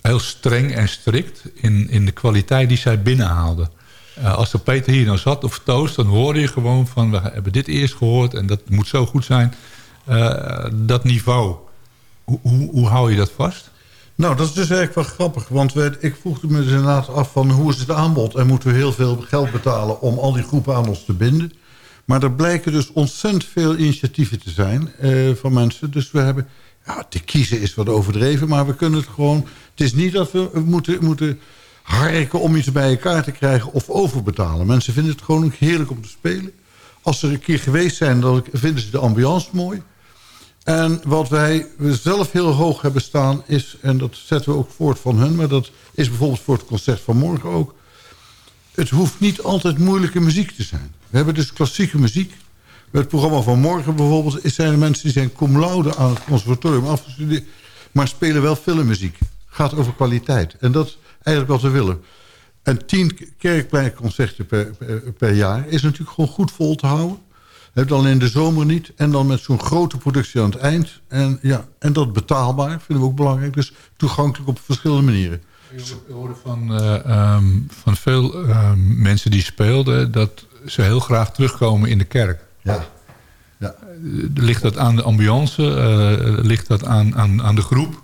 heel streng en strikt in, in de kwaliteit die zij binnenhaalden. Eh, als er Peter hier nou zat of Toos, dan hoorde je gewoon van... we hebben dit eerst gehoord en dat moet zo goed zijn. Eh, dat niveau, hoe, hoe, hoe hou je dat vast? Nou, dat is dus eigenlijk wel grappig. Want we, ik vroeg me dus inderdaad af van hoe is het aanbod... en moeten we heel veel geld betalen om al die groepen aan ons te binden. Maar er blijken dus ontzettend veel initiatieven te zijn eh, van mensen. Dus we hebben... Ja, te kiezen is wat overdreven, maar we kunnen het gewoon... Het is niet dat we moeten, moeten harken om iets bij elkaar te krijgen of overbetalen. Mensen vinden het gewoon heerlijk om te spelen. Als ze er een keer geweest zijn, dan vinden ze de ambiance mooi. En wat wij zelf heel hoog hebben staan is... en dat zetten we ook voort van hun... maar dat is bijvoorbeeld voor het concert van morgen ook... het hoeft niet altijd moeilijke muziek te zijn. We hebben dus klassieke muziek. Bij het programma van morgen bijvoorbeeld... zijn er mensen die zijn cum laude aan het conservatorium afgestudeerd... maar spelen wel filmmuziek. gaat over kwaliteit. En dat eigenlijk wat we willen. En tien kerkpleinconcerten per, per, per jaar... is natuurlijk gewoon goed vol te houden. Heb dan in de zomer niet. En dan met zo'n grote productie aan het eind. En, ja, en dat betaalbaar, vinden we ook belangrijk. Dus toegankelijk op verschillende manieren. Ik hoorde van, eh, ehm, van veel ehm, mensen die speelden... dat ze heel graag terugkomen in de kerk. Ja. ja. Eh, Ligt dat aan de ambiance? Eh, ligt dat aan, aan, aan de groep?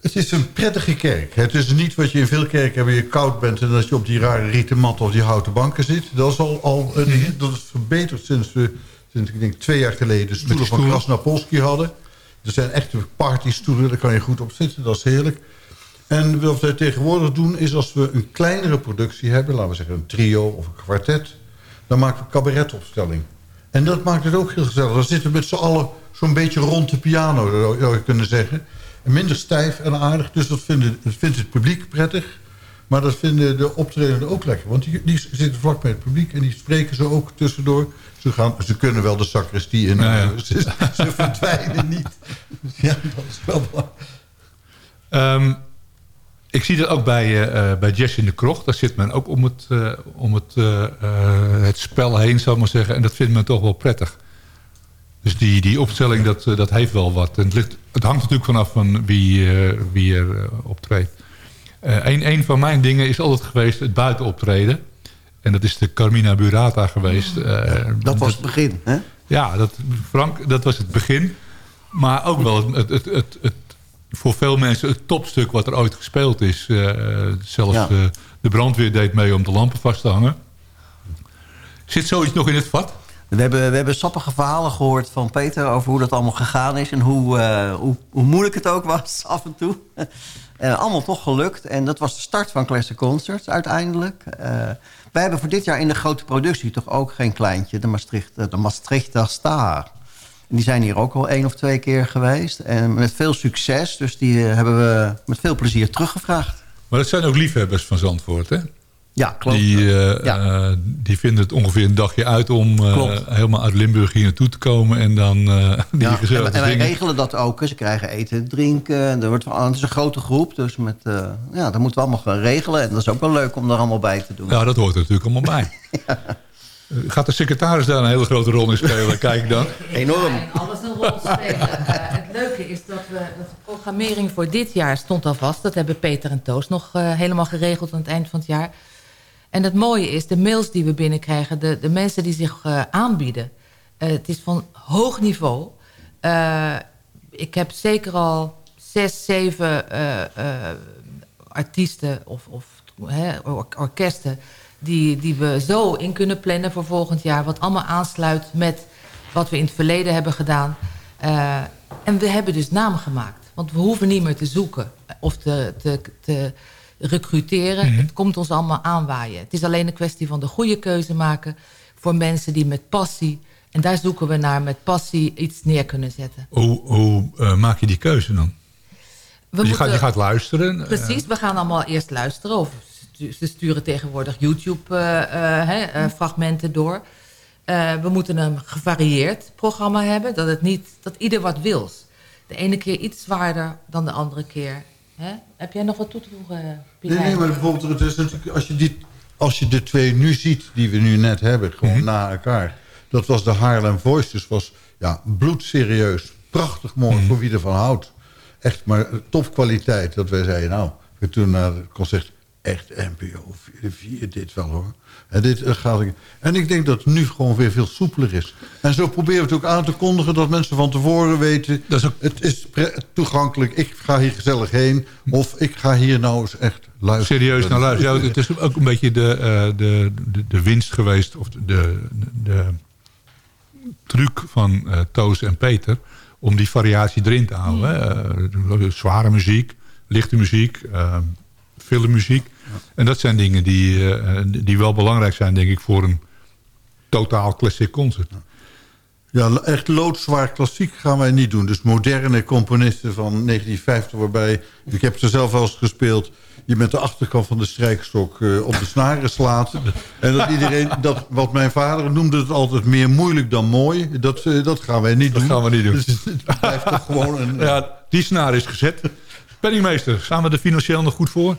Het is een prettige kerk. Het is niet wat je in veel kerken hebt... waar je koud bent en dat je op die rare rieten mat of die houten banken zit. Dat is al, al een, dat is verbeterd sinds we, sinds ik denk twee jaar geleden... de stoelen van. Krasnapolski hadden. Er zijn echte partystoelen, daar kan je goed op zitten. Dat is heerlijk. En wat wij tegenwoordig doen is als we een kleinere productie hebben... laten we zeggen een trio of een kwartet... dan maken we cabaretopstelling. En dat maakt het ook heel gezellig. Dan zitten we met z'n allen zo'n beetje rond de piano, zou je kunnen zeggen. Minder stijf en aardig. Dus dat, vinden, dat vindt het publiek prettig. Maar dat vinden de optredenden ook lekker. Want die, die zitten vlak bij het publiek en die spreken ze ook tussendoor. Ze, gaan, ze kunnen wel de sacristie in. Ja, ja. [LAUGHS] Ze, ze verdwijnen niet. Ja, dat is wel belangrijk. Ehm, ik zie dat ook bij, eh, eh, bij Jess in de Krocht. Daar zit men ook om het, eh, om het, het spel heen, zou ik maar zeggen. En dat vindt men toch wel prettig. Dus die, die opstelling, dat, eh, dat heeft wel wat. En het, ligt, het hangt natuurlijk vanaf van wie, eh, wie er eh, optreedt. Eh, een, een van mijn dingen is altijd geweest het buitenoptreden. En dat is de Carmina Burata geweest. Dat was het begin, hè? ja, dat, Frank, dat was het begin. Maar ook wel het, het, het, het, voor veel mensen het topstuk wat er ooit gespeeld is. Zelfs Ja. de, de brandweer deed mee om de lampen vast te hangen. Zit zoiets nog in het vat? We hebben, we hebben sappige verhalen gehoord van Peter over hoe dat allemaal gegaan is. En hoe, eh, hoe, hoe moeilijk het ook was [LAUGHS] af en toe. En allemaal toch gelukt. En dat was de start van Classic Concerts uiteindelijk. Eh, wij hebben voor dit jaar in de grote productie toch ook geen kleintje. De, Maastricht, de Maastrichter Star. Die zijn hier ook al één of twee keer geweest. En met veel succes. Dus die eh, hebben we met veel plezier teruggevraagd. Maar dat zijn ook liefhebbers van Zandvoort, hè? Ja, klopt. Die, eh, Ja. eh, die vinden het ongeveer een dagje uit om eh, helemaal uit Limburg hier naartoe te komen. En dan eh die Ja, en, en wij regelen dat ook. Ze krijgen eten en drinken. En er wordt, het is een grote groep, dus met, eh, ja, dat moeten we allemaal gaan regelen. En dat is ook wel leuk om daar allemaal bij te doen. Ja, dat hoort er natuurlijk allemaal bij. [LAUGHS] Gaat de secretaris daar een hele grote rol in spelen? Kijk dan. [LAUGHS] Enorm. En alles een rol spelen. Het leuke is dat, we, dat de programmering voor dit jaar stond al vast. Dat hebben Peter en Toos nog helemaal geregeld aan het eind van het jaar. En het mooie is, de mails die we binnenkrijgen... de, de mensen die zich eh, aanbieden... eh, het is van hoog niveau. Eh, ik heb zeker al zes, zeven artiesten of, of orkesten... Die, die we zo in kunnen plannen voor volgend jaar... wat allemaal aansluit met wat we in het verleden hebben gedaan. En we hebben dus naam gemaakt. Want we hoeven niet meer te zoeken of te, te recruteren. Het komt ons allemaal aanwaaien. Het is alleen een kwestie van de goede keuze maken... voor mensen die met passie... en daar zoeken we naar met passie iets neer kunnen zetten. Hoe, hoe eh, maak je die keuze dan? We Dus je, gaat, je gaat luisteren. eh, Precies, we gaan allemaal eerst luisteren. Of ze sturen tegenwoordig YouTube-fragmenten door. Eh, we moeten een gevarieerd programma hebben. Dat, het niet, dat ieder wat wil. De ene keer iets zwaarder dan de andere keer. Hè? Heb jij nog wat toe te voegen, Nee, Pietijn? nee, maar bijvoorbeeld, het is natuurlijk, als, je die, als je de twee nu ziet, die we nu net hebben, gewoon Mhm. na elkaar. Dat was de Haarlem Voices, was ja, bloedserieus. Prachtig mooi, Mhm. voor wie ervan houdt. Echt, maar topkwaliteit. Dat wij zeiden, nou, we toen naar het concert, echt NPO 4, dit wel hoor. En, dit eh, gaat, en ik denk dat het nu gewoon weer veel soepeler is. En zo proberen we het ook aan te kondigen dat mensen van tevoren weten... Dat is ook- het is toegankelijk, ik ga hier gezellig heen... of ik ga hier nou eens echt luisteren. serieus naar luisteren. Ja, het is ook een beetje de, eh, de, de, de winst geweest... of de, de, de truc van eh, Toos en Peter... om die variatie erin te houden. hè. Zware muziek, lichte muziek, filmmuziek. En dat zijn dingen die, eh, die wel belangrijk zijn, denk ik... voor een totaal classic concert. Ja, echt loodzwaar klassiek gaan wij niet doen. Dus moderne componisten van 1950 waarbij... ik heb ze zelf wel eens gespeeld... je met de achterkant van de strijkstok eh, op de snaren slaat. En dat iedereen... [LAUGHS] Dat, wat mijn vader noemde het altijd meer moeilijk dan mooi. Dat, eh, dat gaan wij niet Dat doen. gaan we niet doen. Dus het blijft toch gewoon een... [LAUGHS] Ja, die snaar is gezet. Penningmeester, staan we er financieel nog goed voor?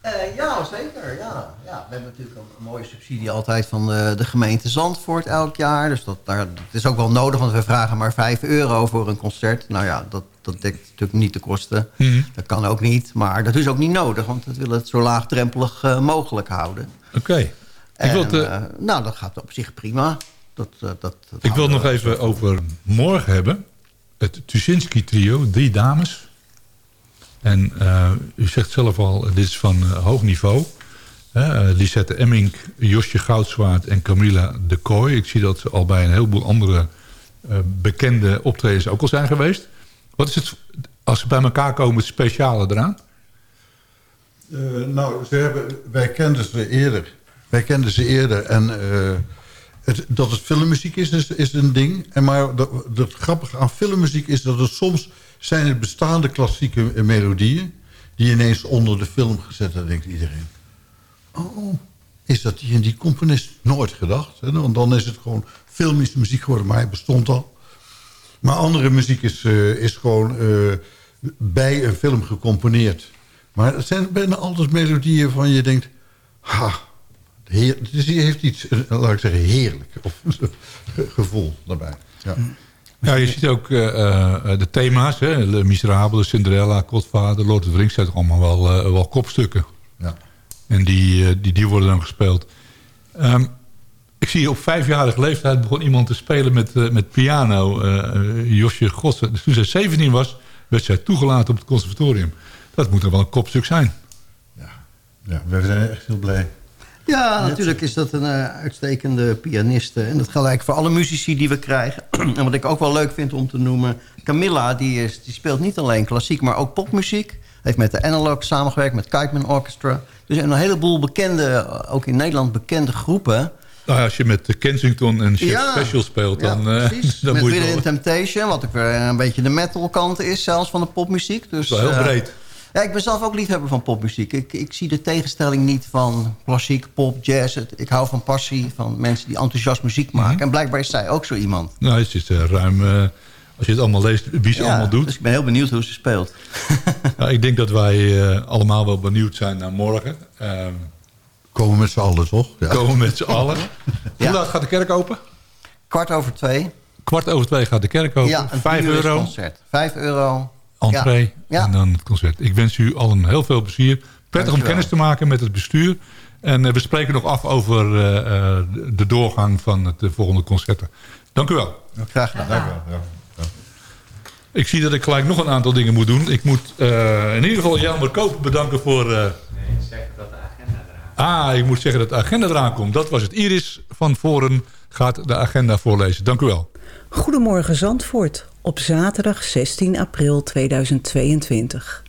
Eh, ja, zeker. Ja. Ja, we hebben natuurlijk een, een mooie subsidie altijd van de, de gemeente Zandvoort elk jaar. Dus dat, daar, dat is ook wel nodig, want we vragen maar 5 euro voor een concert. Nou ja, dat, dat dekt natuurlijk niet de kosten. Mhm. Dat kan ook niet, maar dat is ook niet nodig. Want we willen het zo laagdrempelig eh, mogelijk houden. Oké. Ik wil, eh, eh, nou, dat gaat op zich prima. Dat, eh, dat, dat Ik wil nog even over morgen hebben. Het Tuschinski trio, drie dames. En eh, u zegt zelf al, dit is van eh, hoog niveau. Eh, Lisette Emmink, Josje Goudswaard en Camilla de Kooi. Ik zie dat ze al bij een heleboel andere eh, bekende optredens ook al zijn geweest. Wat is het, als ze bij elkaar komen, het speciale eraan? Eh, nou, ze hebben, wij kenden ze eerder. Wij kenden ze eerder. En eh, dat het filmmuziek is, is, is een ding. En maar dat, dat grappige aan filmmuziek is dat het soms zijn het bestaande klassieke eh, melodieën... die ineens onder de film gezet zijn, denkt iedereen. Oh, is dat die en die componist nooit gedacht? Hè? Want dan is het gewoon filmische muziek geworden, maar hij bestond al. Maar andere muziek is, eh, is gewoon eh, bij een film gecomponeerd. Maar het zijn bijna altijd melodieën van je denkt... Ha, die heeft iets, laat ik zeggen, heerlijk. Of ge- [LAUGHS] gevoel daarbij. Ja. Ja, je ziet ook eh, eh, de thema's. Hè? Le Miserabele, Cinderella, Godvader, Lord of the Rings. zijn toch allemaal wel, eh, wel kopstukken. Ja. En die, eh, die, die worden dan gespeeld. Ehm, ik zie op vijfjarige leeftijd begon iemand te spelen met, eh, met piano. eh, eh, Josje Godsen. Dus toen zij 17 was, werd zij toegelaten op het conservatorium. Dat moet dan wel een kopstuk zijn. ja, we zijn echt heel blij. Ja, natuurlijk is dat een eh, uitstekende pianiste. En dat eigenlijk voor alle muzici die we krijgen. [CLEARS THROAT] en wat ik ook wel leuk vind om te noemen... Camilla, die, is, die speelt niet alleen klassiek, maar ook popmuziek. Heeft met de Analog samengewerkt, met Kijkman Orchestra. Dus een heleboel bekende, eh, ook in Nederland bekende groepen... Nou, ja, als je met de Kensington en Chef Special speelt, dan, ja, eh, precies. [LAUGHS] dan Met moet je wel... Temptation, wat ook weer een beetje de metal kant is... zelfs van de popmuziek. Dus, Dat is wel heel eh, breed. Ja, ik ben zelf ook liefhebber van popmuziek. Ik, ik zie de tegenstelling niet van klassiek, pop, jazz. Het- Ik hou van passie, van mensen die enthousiast muziek maken. Mhm. En blijkbaar is zij ook zo iemand. Nou, het is eh, ruim... eh, als je het allemaal leest, wie ze Ja, allemaal doet. Dus ik ben heel benieuwd hoe ze speelt. [LAUGHS] Ja, ik denk dat wij eh, allemaal wel benieuwd zijn naar morgen. Ehm, Komen met z'n allen, toch? Ja. Komen met z'n allen. Hoe laat gaat de kerk open? Kwart over twee. Kwart over twee gaat de kerk open. Ja, een Vijf euro. concert. Vijf euro. Entree Ja. en dan het concert. Ik wens u allen heel veel plezier. Prettig om kennis te maken met het bestuur. En eh, we spreken nog af over eh, eh, de doorgang van het volgende concerten. Dank u wel. Graag gedaan. Dank u wel, ja. Ik zie dat ik gelijk nog een aantal dingen moet doen. Ik moet eh, in ieder geval Jelmer Koper bedanken voor... eh, Ah, ik moet zeggen dat de agenda eraan komt. Dat was het. Iris van Voren gaat de agenda voorlezen. Dank u wel. Goedemorgen Zandvoort, op zaterdag 16 april 2022.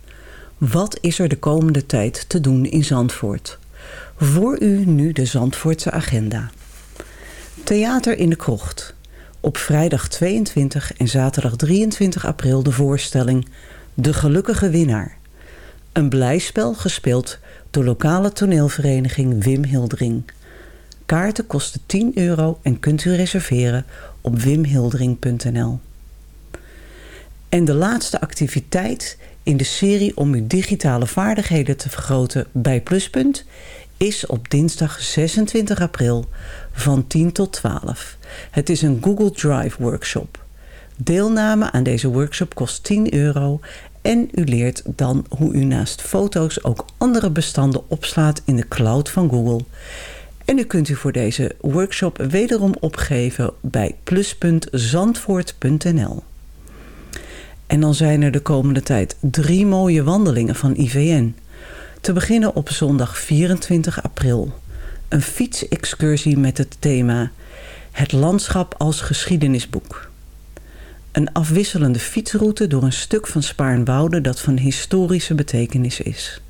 Wat is er de komende tijd te doen in Zandvoort? Voor u nu de Zandvoortse agenda. Theater in de Krocht. Op vrijdag 22 en zaterdag 23 april de voorstelling De Gelukkige Winnaar. Een blijspel gespeeld door lokale toneelvereniging Wim Hildering. Kaarten kosten 10 euro en kunt u reserveren op wimhildering.nl. En de laatste activiteit in de serie om uw digitale vaardigheden te vergroten bij Pluspunt is op dinsdag 26 april van 10 tot 12. Het is een Google Drive workshop. Deelname aan deze workshop kost 10 euro en u leert dan hoe u naast foto's ook andere bestanden opslaat in de cloud van Google. En u kunt u voor deze workshop wederom opgeven bij plus.zandvoort.nl. En dan zijn er de komende tijd drie mooie wandelingen van IVN. Te beginnen op zondag 24 april. Een fietsexcursie met het thema Het landschap als geschiedenisboek. Een afwisselende fietsroute door een stuk van Spaarnwoude dat van historische betekenis is.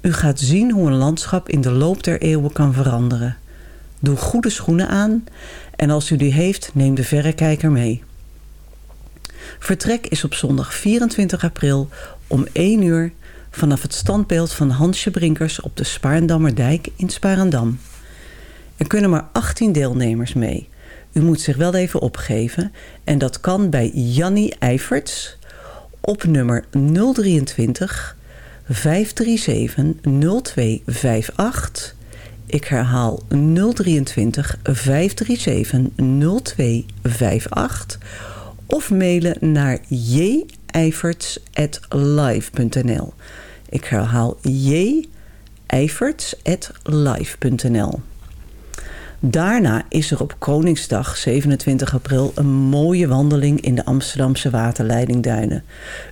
U gaat zien hoe een landschap in de loop der eeuwen kan veranderen. Doe goede schoenen aan en als u die heeft, neem de verrekijker mee. Vertrek is op zondag 24 april om 1 uur vanaf het standbeeld van Hansje Brinkers op de Spaarndammerdijk in Sparendam. Er kunnen maar 18 deelnemers mee. U moet zich wel even opgeven en dat kan bij Jannie Eiferts op nummer 023 537 0258. Ik herhaal 023 537 0258. Of mailen naar jijverts.live.nl. Ik herhaal jijverts.live.nl. Daarna is er op Koningsdag 27 april een mooie wandeling in de Amsterdamse waterleidingduinen.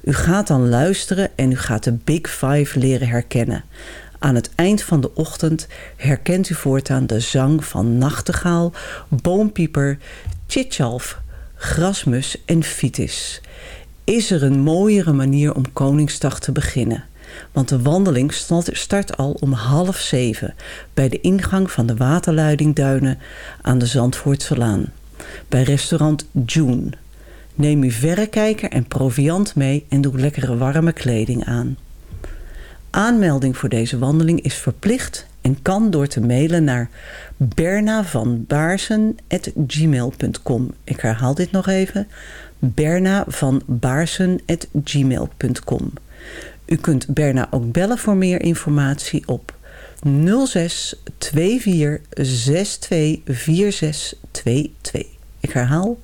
U gaat dan luisteren en u gaat de Big Five leren herkennen. Aan het eind van de ochtend herkent u voortaan de zang van nachtegaal, boompieper, tjitjalf, grasmus en fitis. Is er een mooiere manier om Koningsdag te beginnen? Want de wandeling start al om half zeven... bij de ingang van de waterleidingduinen aan de Zandvoortse Laan. Bij restaurant June. Neem uw verrekijker en proviant mee en doe lekkere warme kleding aan. Aanmelding voor deze wandeling is verplicht en kan door te mailen naar bernavanbaarsen.gmail.com. Ik herhaal dit nog even. bernavanbaarsen.gmail.com. U kunt Berna ook bellen voor meer informatie op 06 24 62 4622. Ik herhaal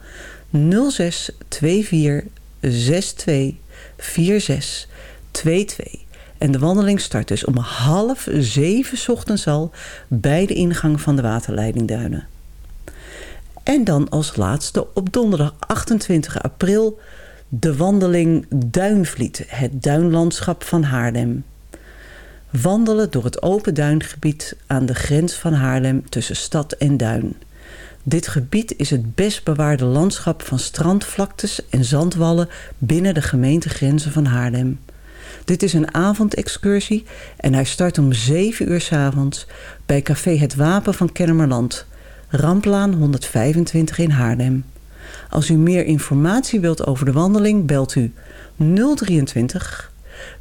06 24 62 4622. En de wandeling start dus om half zeven ochtends al bij de ingang van de waterleidingduinen. En dan als laatste op donderdag 28 april de wandeling Duinvliet, het duinlandschap van Haarlem. Wandelen door het open duingebied aan de grens van Haarlem tussen stad en duin. Dit gebied is het best bewaarde landschap van strandvlaktes en zandwallen binnen de gemeentegrenzen van Haarlem. Dit is een avondexcursie en hij start om 7 uur s avonds bij café Het Wapen van Kennemerland, Ramplaan 125 in Haarlem. Als u meer informatie wilt over de wandeling, belt u 023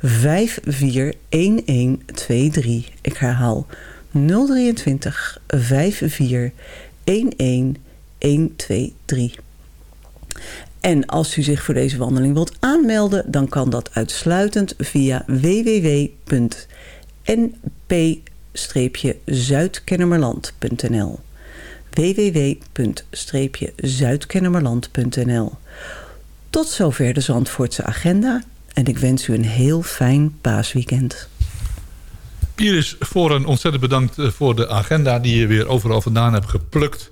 541123. Ik herhaal 023 54 11123. En als u zich voor deze wandeling wilt aanmelden... dan kan dat uitsluitend via www.np-zuidkennemerland.nl www.zuidkennemerland.nl Tot zover de Zandvoortse agenda... en ik wens u een heel fijn paasweekend. Iris, voor een ontzettend bedankt eh, voor de agenda... die je weer overal vandaan hebt geplukt.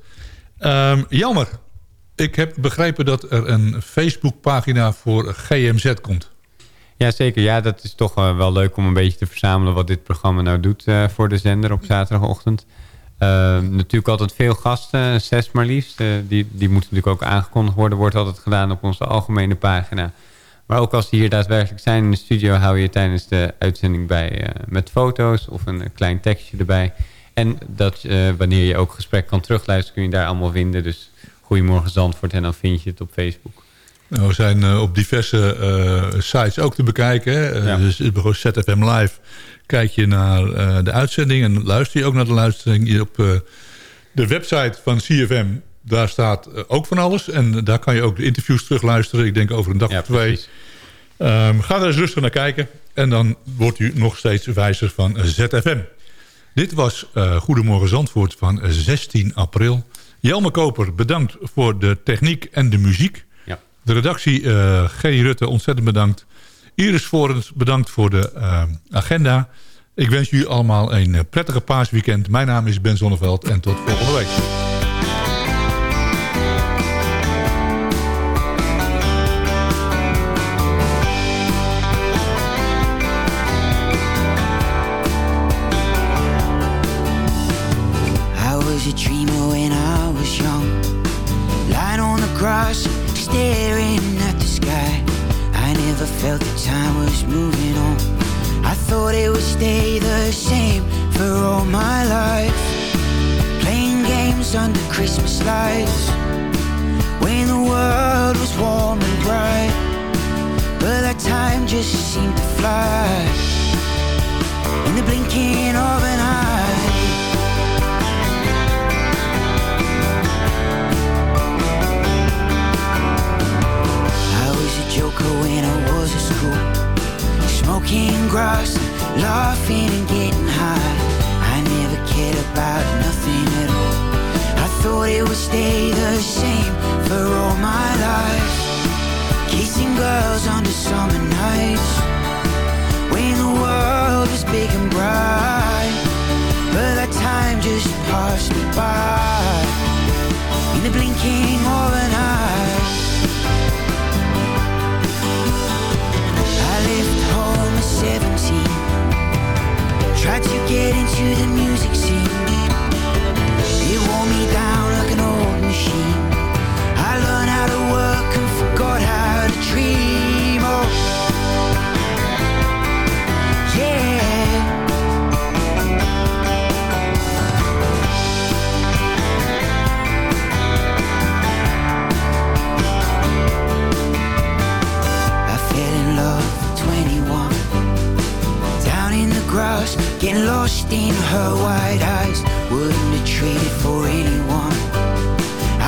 Um, jammer, ik heb begrepen dat er een Facebookpagina voor GMZ komt. Ja, zeker. Ja, dat is toch uh, wel leuk om een beetje te verzamelen... wat dit programma nou doet uh, voor de zender op zaterdagochtend. Uh, natuurlijk altijd veel gasten, zes maar liefst. die, die moeten natuurlijk ook aangekondigd worden. Wordt altijd gedaan op onze algemene pagina. Maar ook als die hier daadwerkelijk zijn in de studio... hou je tijdens de uitzending bij met foto's of een klein tekstje erbij... En dat wanneer je ook gesprek kan terugluisteren, kun je daar allemaal vinden. Dus Goedemorgen Zandvoort en dan vind je het op Facebook. Nou, we zijn uh, op diverse uh, sites ook te bekijken. Hè? Ja. Dus ZFM Live kijk je naar uh, de uitzending en luister je ook naar de uitzending. Op de website van CFM, daar staat ook van alles. En daar kan je ook de interviews terugluisteren. Ik denk over een dag ja, of twee. Um, ga er eens rustig naar kijken. En dan wordt u nog steeds wijzer van ZFM. Dit was Goedemorgen Zandvoort van 16 april. Jelme Koper, bedankt voor de techniek en de muziek. Ja. De redactie uh, G. Rutte, ontzettend bedankt. Iris Forens, bedankt voor de uh, agenda. Ik wens jullie allemaal een prettige paasweekend. Mijn naam is Ben Zonneveld en tot volgende week. staring at the sky. I never felt the time was moving on. I thought it would stay the same for all my life. Playing games under Christmas lights. When the world was warm and bright. But that time just seemed to fly. In the blinking of an eye. when I was at school. Smoking grass, laughing and getting high. I never cared about nothing at all. I thought it would stay the same for all my life. Kissing girls on the summer nights. When the world was big and bright. But that time just passed me by. In the blinking of an eye. 17 Tried to get into the music scene. It wore me down like an old machine. I learned how to work and forgot how to treat her wide eyes Wouldn't have traded for anyone.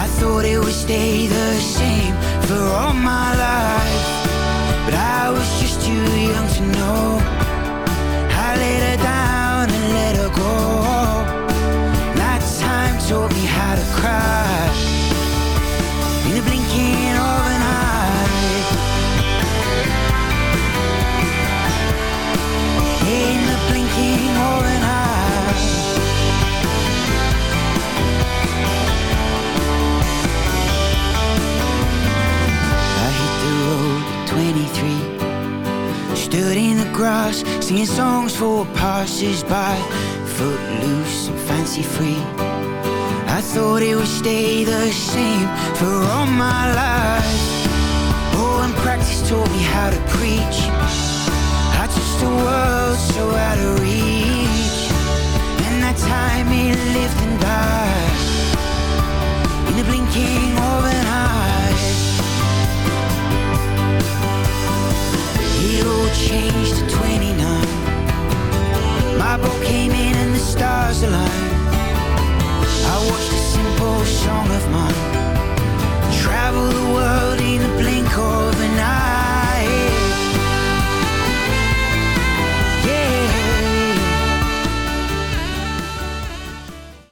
I thought it would stay the same For all my life grass, singing songs for passers-by Footloose and fancy free I thought it would stay the same for all my life. Oh, and practice taught me how to preach. I touched the world so out of reach. And that time it lived and died In the blinking of an eye zero changed to 29 My boat came in and the stars aligned. I watched a simple song of mine. Travel the world in the blink of an eye.